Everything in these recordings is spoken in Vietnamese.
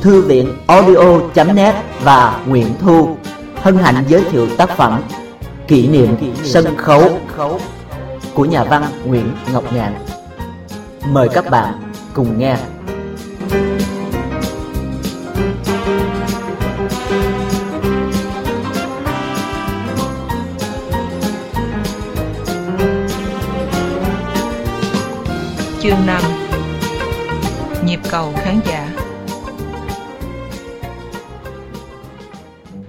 Thư viện audio.net và Nguyễn Thu hân hạnh giới thiệu tác phẩm Kỷ niệm sân khấu của nhà văn Nguyễn Ngọc Ngạn. Mời các bạn cùng nghe. Chương 5 Nhịp cầu khán giả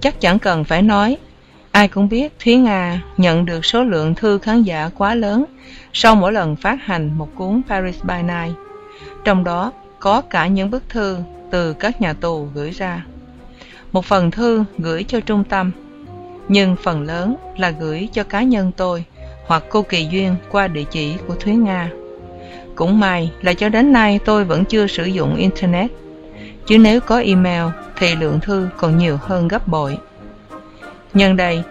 Chắc chẳng cần phải nói, ai cũng biết Thúy Nga nhận được số lượng thư khán giả quá lớn sau mỗi lần phát hành một cuốn Paris by Night. Trong đó có cả những bức thư từ các nhà tù gửi ra. Một phần thư gửi cho trung tâm, nhưng phần lớn là gửi cho cá nhân tôi hoặc cô Kỳ Duyên qua địa chỉ của Thúy Nga. Cũng may là cho đến nay tôi vẫn chưa sử dụng Internet, chứ nếu có email thì lượng thư còn nhiều hơn gấp bội. Nhân đây,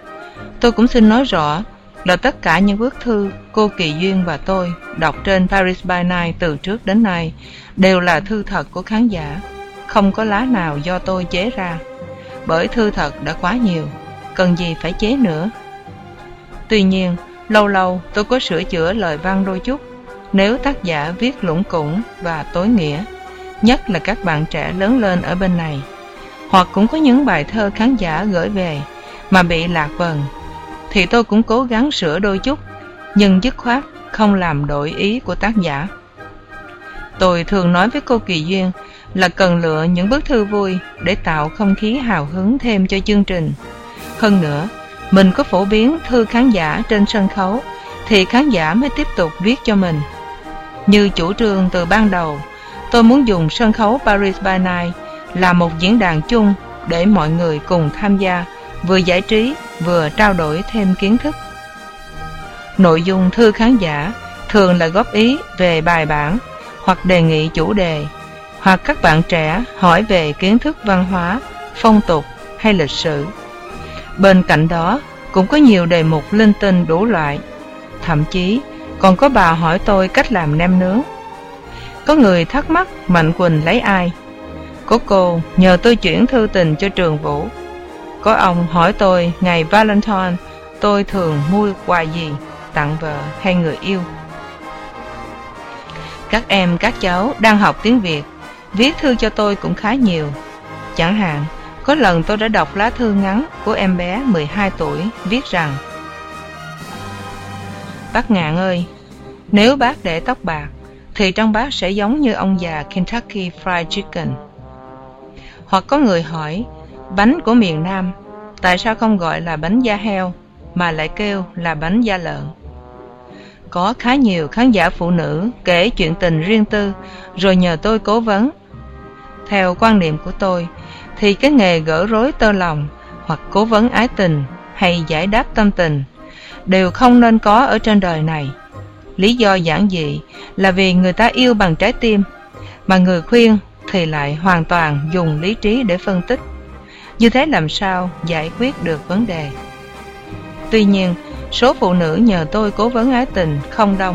tôi cũng xin nói rõ là tất cả những bức thư cô Kỳ Duyên và tôi đọc trên Paris by Night từ trước đến nay đều là thư thật của khán giả, không có lá nào do tôi chế ra, bởi thư thật đã quá nhiều, cần gì phải chế nữa. Tuy nhiên, lâu lâu tôi có sửa chữa lời văn đôi chút nếu tác giả viết lũng củng và tối nghĩa, nhất là các bạn trẻ lớn lên ở bên này, hoặc cũng có những bài thơ khán giả gửi về mà bị lạc vần, thì tôi cũng cố gắng sửa đôi chút, nhưng dứt khoát không làm đổi ý của tác giả. Tôi thường nói với cô Kỳ Duyên là cần lựa những bức thư vui để tạo không khí hào hứng thêm cho chương trình. Hơn nữa, mình có phổ biến thư khán giả trên sân khấu thì khán giả mới tiếp tục viết cho mình. Như chủ trương từ ban đầu, tôi muốn dùng sân khấu Paris by Night là một diễn đàn chung để mọi người cùng tham gia, vừa giải trí vừa trao đổi thêm kiến thức. Nội dung thư khán giả thường là góp ý về bài bản hoặc đề nghị chủ đề, hoặc các bạn trẻ hỏi về kiến thức văn hóa, phong tục hay lịch sử. Bên cạnh đó, cũng có nhiều đề mục linh tinh đủ loại. Thậm chí, còn có bà hỏi tôi cách làm nem nướng. Có người thắc mắc Mạnh Quỳnh lấy ai? Có cô nhờ tôi chuyển thư tình cho trường Vũ. Có ông hỏi tôi ngày Valentine tôi thường mua quà gì, tặng vợ hay người yêu. Các em các cháu đang học tiếng Việt, viết thư cho tôi cũng khá nhiều. Chẳng hạn, có lần tôi đã đọc lá thư ngắn của em bé 12 tuổi viết rằng Bác Ngạn ơi, nếu bác để tóc bạc, thì trong bát sẽ giống như ông già Kentucky Fried Chicken. Hoặc có người hỏi, bánh của miền Nam, tại sao không gọi là bánh da heo, mà lại kêu là bánh da lợn? Có khá nhiều khán giả phụ nữ kể chuyện tình riêng tư, rồi nhờ tôi cố vấn. Theo quan niệm của tôi, thì cái nghề gỡ rối tơ lòng, hoặc cố vấn ái tình, hay giải đáp tâm tình, đều không nên có ở trên đời này. Lý do giản dị là vì người ta yêu bằng trái tim, mà người khuyên thì lại hoàn toàn dùng lý trí để phân tích. Như thế làm sao giải quyết được vấn đề? Tuy nhiên, số phụ nữ nhờ tôi cố vấn ái tình không đông